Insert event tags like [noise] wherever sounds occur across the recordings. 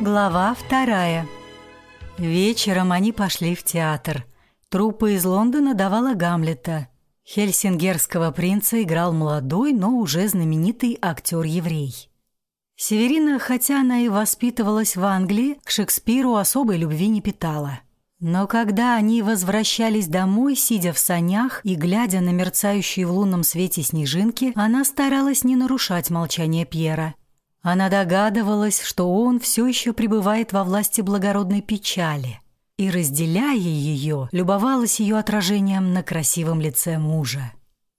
Глава вторая. Вечером они пошли в театр. Труппа из Лондона давала Гамлета. Хельсингерского принца играл молодой, но уже знаменитый актер-еврей. Северина, хотя она и воспитывалась в Англии, к Шекспиру особой любви не питала. Но когда они возвращались домой, сидя в санях и глядя на мерцающие в лунном свете снежинки, она старалась не нарушать молчание Пьера. Она догадывалась, что он все еще пребывает во власти благородной печали, и, разделяя ее, любовалась ее отражением на красивом лице мужа.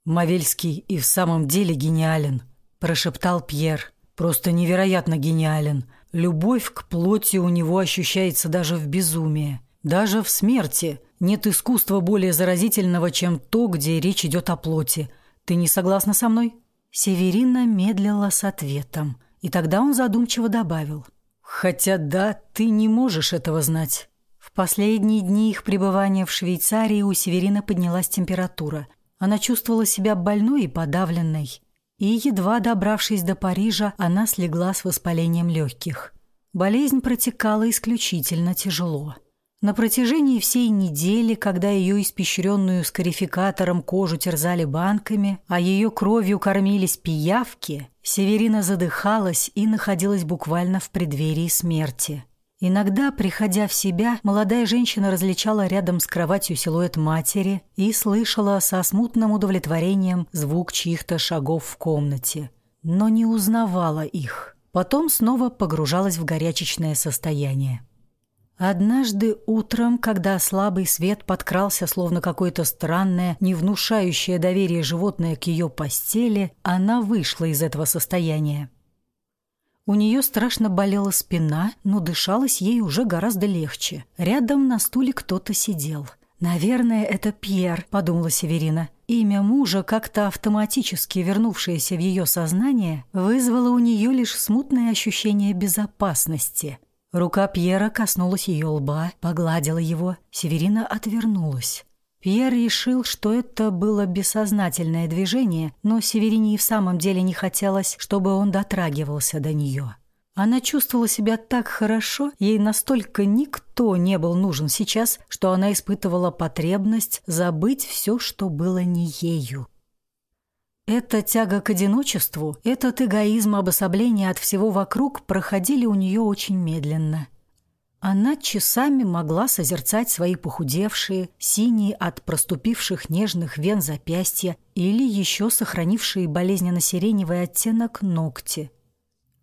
«Мавельский и в самом деле гениален», – прошептал Пьер. «Просто невероятно гениален. Любовь к плоти у него ощущается даже в безумии. Даже в смерти нет искусства более заразительного, чем то, где речь идет о плоти. Ты не согласна со мной?» Северина медлила с ответом – и тогда он задумчиво добавил. «Хотя да, ты не можешь этого знать». В последние дни их пребывания в Швейцарии у Северина поднялась температура. Она чувствовала себя больной и подавленной. И, едва добравшись до Парижа, она слегла с воспалением легких. Болезнь протекала исключительно тяжело. На протяжении всей недели, когда ее испещренную скарификатором кожу терзали банками, а ее кровью кормились пиявки, Северина задыхалась и находилась буквально в преддверии смерти. Иногда, приходя в себя, молодая женщина различала рядом с кроватью силуэт матери и слышала со смутным удовлетворением звук чьих-то шагов в комнате, но не узнавала их. Потом снова погружалась в горячечное состояние. Однажды утром, когда слабый свет подкрался, словно какое-то странное, не внушающее доверие животное к ее постели, она вышла из этого состояния. У нее страшно болела спина, но дышалось ей уже гораздо легче. Рядом на стуле кто-то сидел. «Наверное, это Пьер», — подумала Северина. Имя мужа, как-то автоматически вернувшееся в ее сознание, вызвало у нее лишь смутное ощущение безопасности — Рука Пьера коснулась ее лба, погладила его. Северина отвернулась. Пьер решил, что это было бессознательное движение, но Северине и в самом деле не хотелось, чтобы он дотрагивался до нее. Она чувствовала себя так хорошо, ей настолько никто не был нужен сейчас, что она испытывала потребность забыть все, что было не ею. Эта тяга к одиночеству, этот эгоизм обособления от всего вокруг проходили у нее очень медленно. Она часами могла созерцать свои похудевшие, синие от проступивших нежных вен запястья или еще сохранившие болезненно-сиреневый оттенок ногти.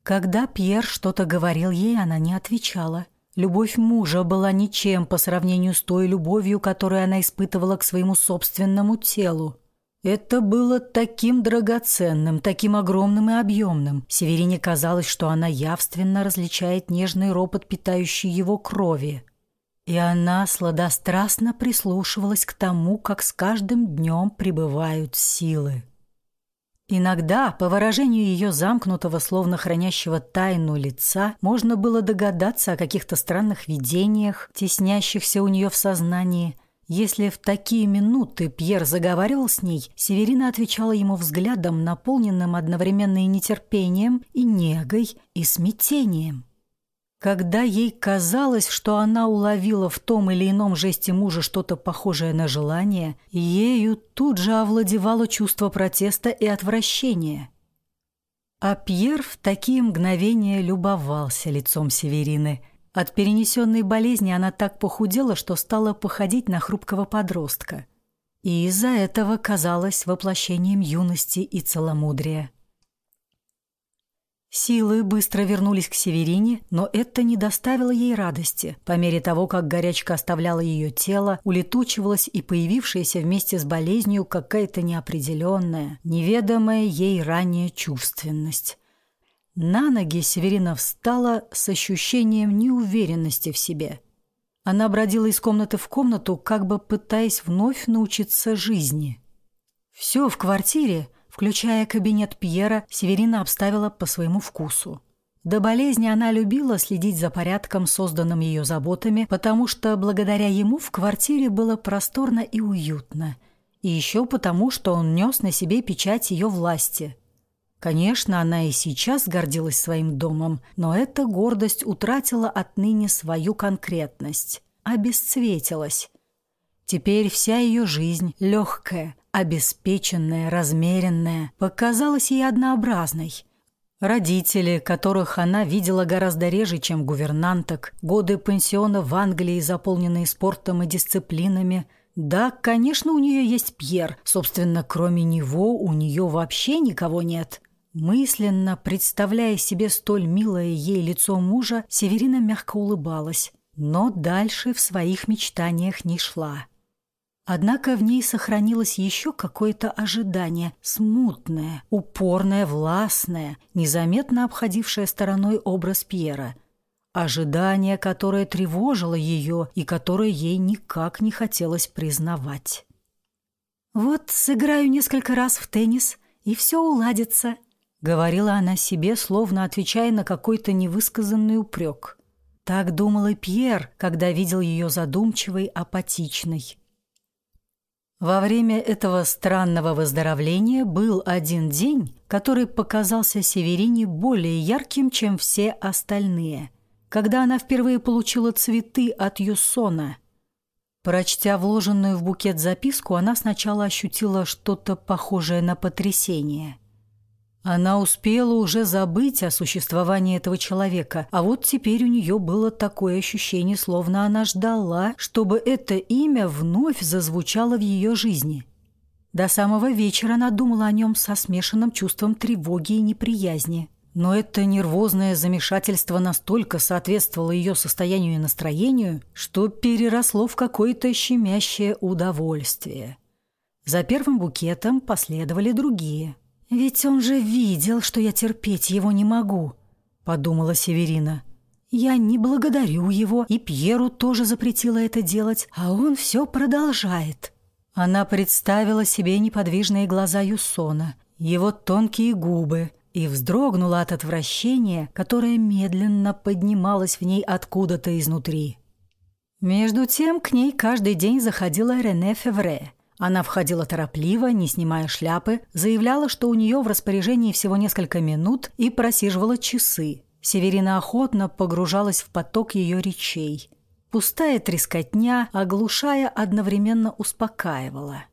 Когда Пьер что-то говорил ей, она не отвечала. Любовь мужа была ничем по сравнению с той любовью, которую она испытывала к своему собственному телу. Это было таким драгоценным, таким огромным и объемным. Северине казалось, что она явственно различает нежный ропот, питающий его крови. И она сладострастно прислушивалась к тому, как с каждым днем прибывают силы. Иногда, по выражению ее замкнутого, словно хранящего тайну лица, можно было догадаться о каких-то странных видениях, теснящихся у нее в сознании – если в такие минуты Пьер заговаривал с ней, Северина отвечала ему взглядом, наполненным одновременно и нетерпением, и негой, и смятением. Когда ей казалось, что она уловила в том или ином жесте мужа что-то похожее на желание, ею тут же овладевало чувство протеста и отвращения. А Пьер в такие мгновения любовался лицом Северины – от перенесенной болезни она так похудела, что стала походить на хрупкого подростка. И из-за этого казалась воплощением юности и целомудрия. Силы быстро вернулись к Северине, но это не доставило ей радости. По мере того, как горячка оставляла ее тело, улетучивалась и появившаяся вместе с болезнью какая-то неопределенная, неведомая ей ранее чувственность. На ноги Северина встала с ощущением неуверенности в себе. Она бродила из комнаты в комнату, как бы пытаясь вновь научиться жизни. Все в квартире, включая кабинет Пьера, Северина обставила по своему вкусу. До болезни она любила следить за порядком, созданным ее заботами, потому что благодаря ему в квартире было просторно и уютно. И еще потому, что он нес на себе печать ее власти – Конечно, она и сейчас гордилась своим домом, но эта гордость утратила отныне свою конкретность, обесцветилась. Теперь вся ее жизнь, легкая, обеспеченная, размеренная, показалась ей однообразной. Родители, которых она видела гораздо реже, чем гувернанток, годы пансиона в Англии, заполненные спортом и дисциплинами – да, конечно, у нее есть Пьер. Собственно, кроме него у нее вообще никого нет. Мысленно, представляя себе столь милое ей лицо мужа, Северина мягко улыбалась, но дальше в своих мечтаниях не шла. Однако в ней сохранилось еще какое-то ожидание, смутное, упорное, властное, незаметно обходившее стороной образ Пьера – ожидание, которое тревожило ее и которое ей никак не хотелось признавать. «Вот сыграю несколько раз в теннис, и все уладится», — говорила она себе, словно отвечая на какой-то невысказанный упрек. Так думал и Пьер, когда видел ее задумчивой, апатичной. Во время этого странного выздоровления был один день, который показался Северине более ярким, чем все остальные — когда она впервые получила цветы от Юсона. Прочтя вложенную в букет записку, она сначала ощутила что-то похожее на потрясение. Она успела уже забыть о существовании этого человека, а вот теперь у нее было такое ощущение, словно она ждала, чтобы это имя вновь зазвучало в ее жизни. До самого вечера она думала о нем со смешанным чувством тревоги и неприязни. Но это нервозное замешательство настолько соответствовало ее состоянию и настроению, что переросло в какое-то щемящее удовольствие. За первым букетом последовали другие. «Ведь он же видел, что я терпеть его не могу», — подумала Северина. «Я не благодарю его, и Пьеру тоже запретила это делать, а он все продолжает». Она представила себе неподвижные глаза Юсона, его тонкие губы, и вздрогнула от отвращения, которое медленно поднималось в ней откуда-то изнутри. Между тем к ней каждый день заходила Рене Февре. Она входила торопливо, не снимая шляпы, заявляла, что у нее в распоряжении всего несколько минут и просиживала часы. Северина охотно погружалась в поток ее речей. Пустая трескотня, оглушая, одновременно успокаивала.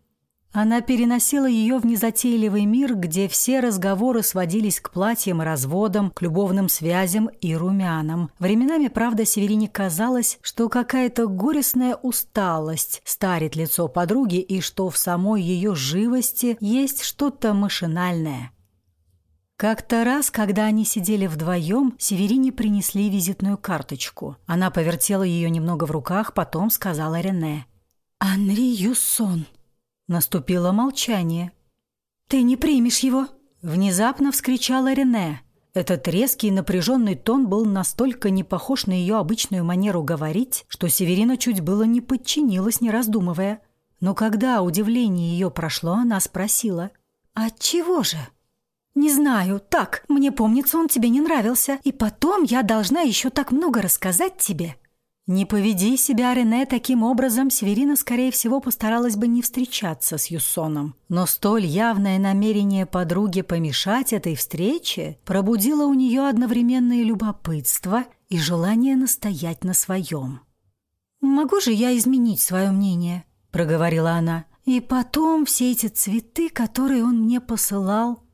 Она переносила ее в незатейливый мир, где все разговоры сводились к платьям и разводам, к любовным связям и румянам. Временами, правда, Северине казалось, что какая-то горестная усталость старит лицо подруги и что в самой ее живости есть что-то машинальное. Как-то раз, когда они сидели вдвоем, Северине принесли визитную карточку. Она повертела ее немного в руках, потом сказала Рене. «Анри Юссон». Наступило молчание. «Ты не примешь его!» Внезапно вскричала Рене. Этот резкий и напряженный тон был настолько не похож на ее обычную манеру говорить, что Северина чуть было не подчинилась, не раздумывая. Но когда удивление ее прошло, она спросила. «Отчего же?» «Не знаю. Так, мне помнится, он тебе не нравился. И потом я должна еще так много рассказать тебе». Не поведи себя Рене таким образом, Северина, скорее всего, постаралась бы не встречаться с Юссоном. Но столь явное намерение подруги помешать этой встрече пробудило у нее одновременное любопытство и желание настоять на своем. «Могу же я изменить свое мнение?» – проговорила она. «И потом все эти цветы, которые он мне посылал,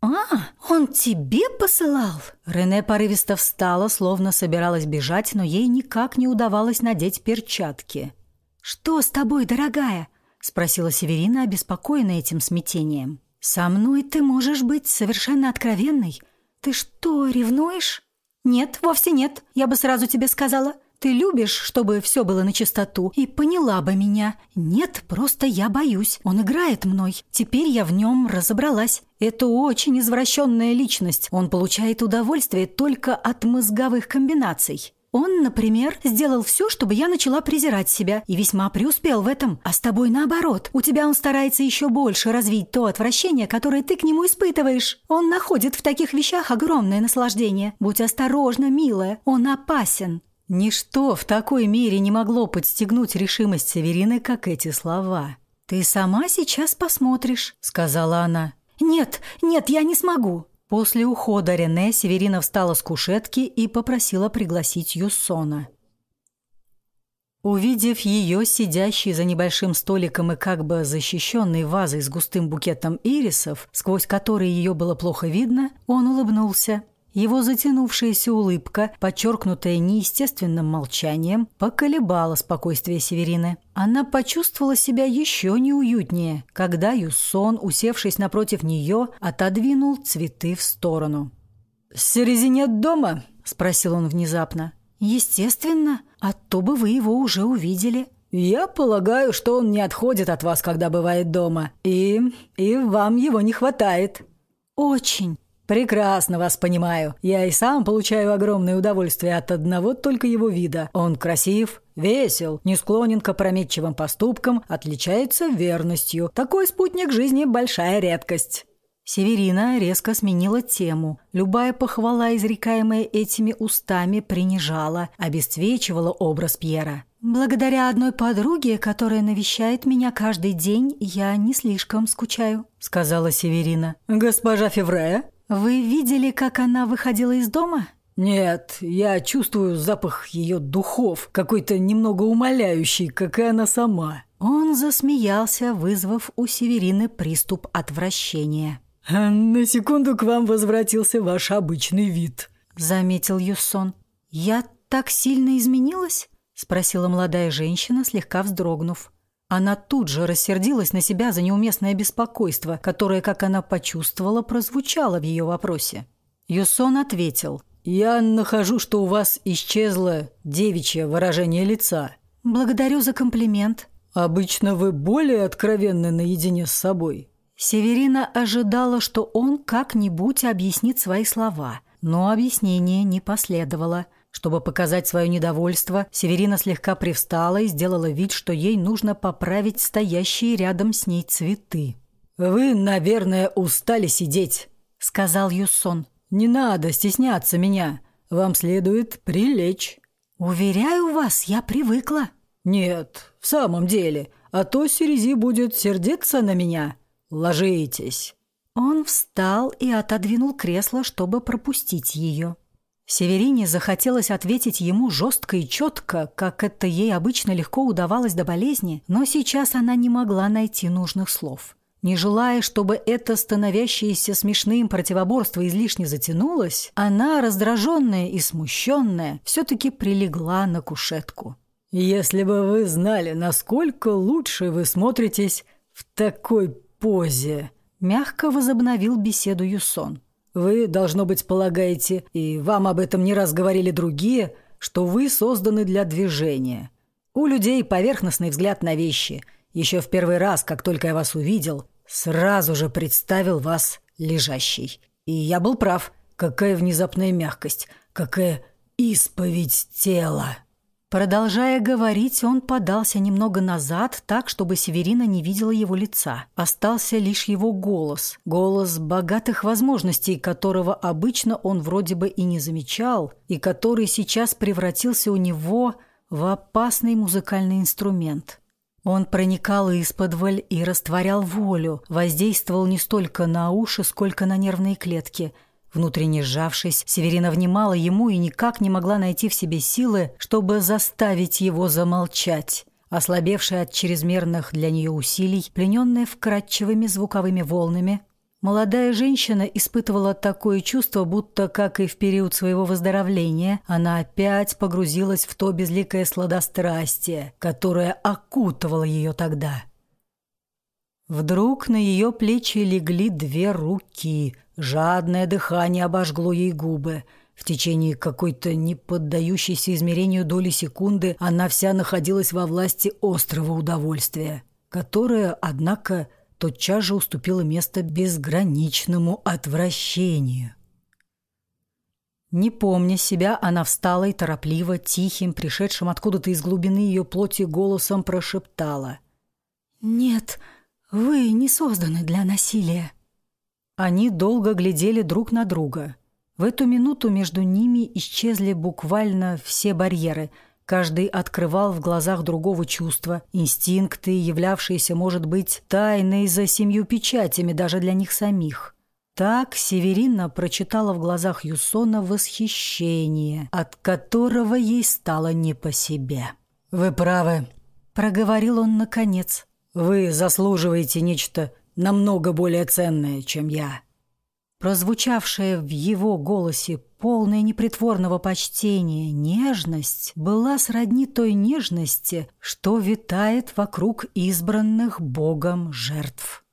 «А, он тебе посылал?» Рене порывисто встала, словно собиралась бежать, но ей никак не удавалось надеть перчатки. «Что с тобой, дорогая?» — спросила Северина, обеспокоенная этим смятением. «Со мной ты можешь быть совершенно откровенной. Ты что, ревнуешь?» «Нет, вовсе нет. Я бы сразу тебе сказала. Ты любишь, чтобы все было на чистоту, и поняла бы меня. Нет, просто я боюсь. Он играет мной. Теперь я в нем разобралась. Это очень извращенная личность. Он получает удовольствие только от мозговых комбинаций. Он, например, сделал все, чтобы я начала презирать себя, и весьма преуспел в этом. А с тобой наоборот. У тебя он старается еще больше развить то отвращение, которое ты к нему испытываешь. Он находит в таких вещах огромное наслаждение. Будь осторожна, милая, он опасен. Ничто в такой мере не могло подстегнуть решимость Северины, как эти слова. «Ты сама сейчас посмотришь», — сказала она. «Нет, нет, я не смогу». После ухода Рене Северина встала с кушетки и попросила пригласить Юссона. Увидев ее, сидящей за небольшим столиком и как бы защищенной вазой с густым букетом ирисов, сквозь который ее было плохо видно, он улыбнулся. Его затянувшаяся улыбка, подчеркнутая неестественным молчанием, поколебала спокойствие Северины. Она почувствовала себя еще неуютнее, когда Юссон, усевшись напротив нее, отодвинул цветы в сторону. «Серези нет дома?» – спросил он внезапно. «Естественно, а то бы вы его уже увидели». «Я полагаю, что он не отходит от вас, когда бывает дома, и... и вам его не хватает». «Очень». «Прекрасно вас понимаю. Я и сам получаю огромное удовольствие от одного только его вида. Он красив, весел, не склонен к опрометчивым поступкам, отличается верностью. Такой спутник жизни – большая редкость». Северина резко сменила тему. Любая похвала, изрекаемая этими устами, принижала, обесцвечивала образ Пьера. «Благодаря одной подруге, которая навещает меня каждый день, я не слишком скучаю», — сказала Северина. «Госпожа Феврея?» «Вы видели, как она выходила из дома?» «Нет, я чувствую запах ее духов, какой-то немного умоляющий, как и она сама». Он засмеялся, вызвав у Северины приступ отвращения. [laughs] «На секунду к вам возвратился ваш обычный вид», — заметил Юссон. «Я так сильно изменилась?» — спросила молодая женщина, слегка вздрогнув. Она тут же рассердилась на себя за неуместное беспокойство, которое, как она почувствовала, прозвучало в ее вопросе. Юсон ответил. «Я нахожу, что у вас исчезло девичье выражение лица». «Благодарю за комплимент». «Обычно вы более откровенны наедине с собой». Северина ожидала, что он как-нибудь объяснит свои слова, но объяснение не последовало – чтобы показать свое недовольство, Северина слегка привстала и сделала вид, что ей нужно поправить стоящие рядом с ней цветы. «Вы, наверное, устали сидеть», — сказал Юссон. «Не надо стесняться меня. Вам следует прилечь». «Уверяю вас, я привыкла». «Нет, в самом деле, а то Серези будет сердиться на меня. Ложитесь». Он встал и отодвинул кресло, чтобы пропустить ее. Северине захотелось ответить ему жестко и четко, как это ей обычно легко удавалось до болезни, но сейчас она не могла найти нужных слов. Не желая, чтобы это становящееся смешным противоборство излишне затянулось, она, раздраженная и смущенная, все-таки прилегла на кушетку. «Если бы вы знали, насколько лучше вы смотритесь в такой позе», мягко возобновил беседу Юсон. Вы, должно быть, полагаете, и вам об этом не раз говорили другие, что вы созданы для движения. У людей поверхностный взгляд на вещи. Еще в первый раз, как только я вас увидел, сразу же представил вас лежащей. И я был прав. Какая внезапная мягкость, какая исповедь тела. Продолжая говорить, он подался немного назад, так, чтобы Северина не видела его лица. Остался лишь его голос. Голос богатых возможностей, которого обычно он вроде бы и не замечал, и который сейчас превратился у него в опасный музыкальный инструмент. Он проникал из-под и растворял волю, воздействовал не столько на уши, сколько на нервные клетки – Внутренне сжавшись, Северина внимала ему и никак не могла найти в себе силы, чтобы заставить его замолчать. Ослабевшая от чрезмерных для нее усилий, плененная вкрадчивыми звуковыми волнами, молодая женщина испытывала такое чувство, будто, как и в период своего выздоровления, она опять погрузилась в то безликое сладострастие, которое окутывало ее тогда. Вдруг на ее плечи легли две руки – Жадное дыхание обожгло ей губы. В течение какой-то неподдающейся измерению доли секунды она вся находилась во власти острого удовольствия, которое, однако, тотчас же уступило место безграничному отвращению. Не помня себя, она встала и торопливо, тихим, пришедшим откуда-то из глубины ее плоти голосом прошептала. «Нет, вы не созданы для насилия». Они долго глядели друг на друга. В эту минуту между ними исчезли буквально все барьеры. Каждый открывал в глазах другого чувства, инстинкты, являвшиеся, может быть, тайной за семью печатями даже для них самих. Так Северина прочитала в глазах Юсона восхищение, от которого ей стало не по себе. «Вы правы», — проговорил он наконец. «Вы заслуживаете нечто намного более ценное, чем я». Прозвучавшая в его голосе полная непритворного почтения нежность была сродни той нежности, что витает вокруг избранных Богом жертв.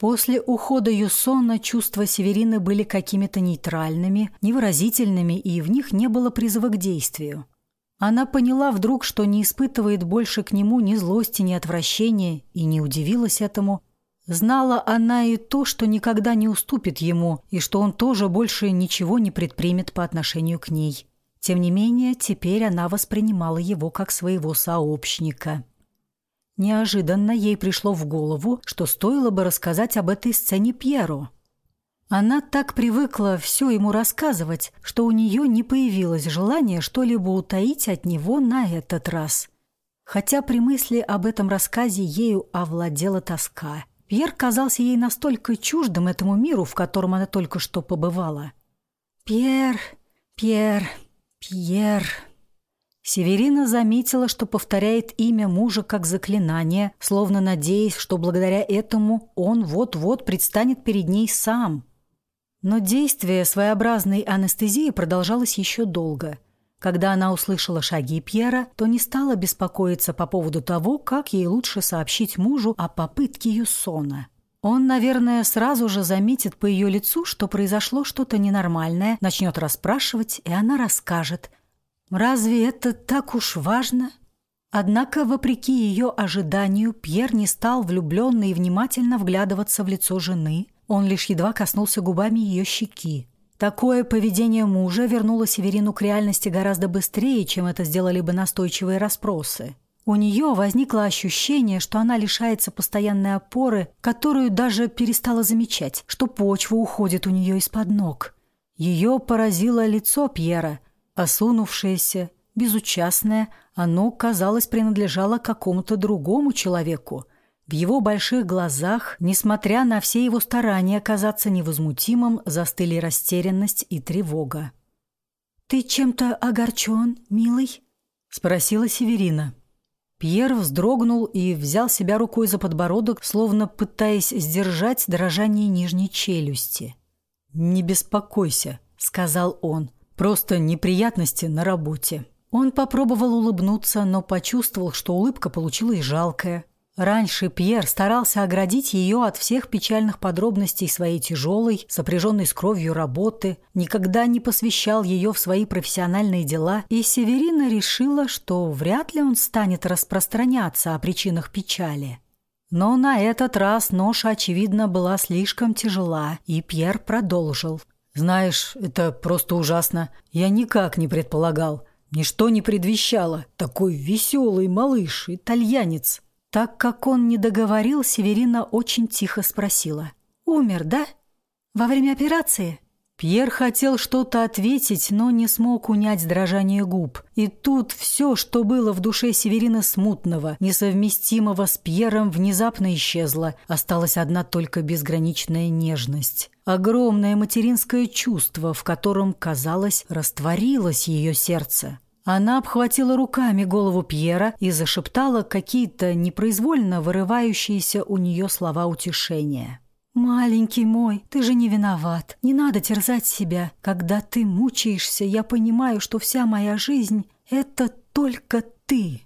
После ухода Юсона чувства Северины были какими-то нейтральными, невыразительными, и в них не было призыва к действию. Она поняла вдруг, что не испытывает больше к нему ни злости, ни отвращения, и не удивилась этому – Знала она и то, что никогда не уступит ему, и что он тоже больше ничего не предпримет по отношению к ней. Тем не менее, теперь она воспринимала его как своего сообщника. Неожиданно ей пришло в голову, что стоило бы рассказать об этой сцене Пьеру. Она так привыкла все ему рассказывать, что у нее не появилось желания что-либо утаить от него на этот раз. Хотя при мысли об этом рассказе ею овладела тоска – Пьер казался ей настолько чуждым этому миру, в котором она только что побывала. «Пьер, Пьер, Пьер...» Северина заметила, что повторяет имя мужа как заклинание, словно надеясь, что благодаря этому он вот-вот предстанет перед ней сам. Но действие своеобразной анестезии продолжалось еще долго. Когда она услышала шаги Пьера, то не стала беспокоиться по поводу того, как ей лучше сообщить мужу о попытке Юсона. Он, наверное, сразу же заметит по ее лицу, что произошло что-то ненормальное, начнет расспрашивать, и она расскажет. Разве это так уж важно? Однако, вопреки ее ожиданию, Пьер не стал влюбленно и внимательно вглядываться в лицо жены. Он лишь едва коснулся губами ее щеки. Такое поведение мужа вернуло Северину к реальности гораздо быстрее, чем это сделали бы настойчивые расспросы. У нее возникло ощущение, что она лишается постоянной опоры, которую даже перестала замечать, что почва уходит у нее из-под ног. Ее поразило лицо Пьера, осунувшееся, безучастное, оно, казалось, принадлежало какому-то другому человеку – в его больших глазах, несмотря на все его старания казаться невозмутимым, застыли растерянность и тревога. «Ты чем-то огорчен, милый?» — спросила Северина. Пьер вздрогнул и взял себя рукой за подбородок, словно пытаясь сдержать дрожание нижней челюсти. «Не беспокойся», — сказал он, — «просто неприятности на работе». Он попробовал улыбнуться, но почувствовал, что улыбка получилась жалкая. Раньше Пьер старался оградить ее от всех печальных подробностей своей тяжелой, сопряженной с кровью работы, никогда не посвящал ее в свои профессиональные дела, и Северина решила, что вряд ли он станет распространяться о причинах печали. Но на этот раз ноша, очевидно, была слишком тяжела, и Пьер продолжил. «Знаешь, это просто ужасно. Я никак не предполагал. Ничто не предвещало. Такой веселый малыш, итальянец. Так как он не договорил, Северина очень тихо спросила. «Умер, да? Во время операции?» Пьер хотел что-то ответить, но не смог унять дрожание губ. И тут все, что было в душе Северина смутного, несовместимого с Пьером, внезапно исчезло. Осталась одна только безграничная нежность. Огромное материнское чувство, в котором, казалось, растворилось ее сердце. Она обхватила руками голову Пьера и зашептала какие-то непроизвольно вырывающиеся у нее слова утешения. «Маленький мой, ты же не виноват. Не надо терзать себя. Когда ты мучаешься, я понимаю, что вся моя жизнь — это только ты».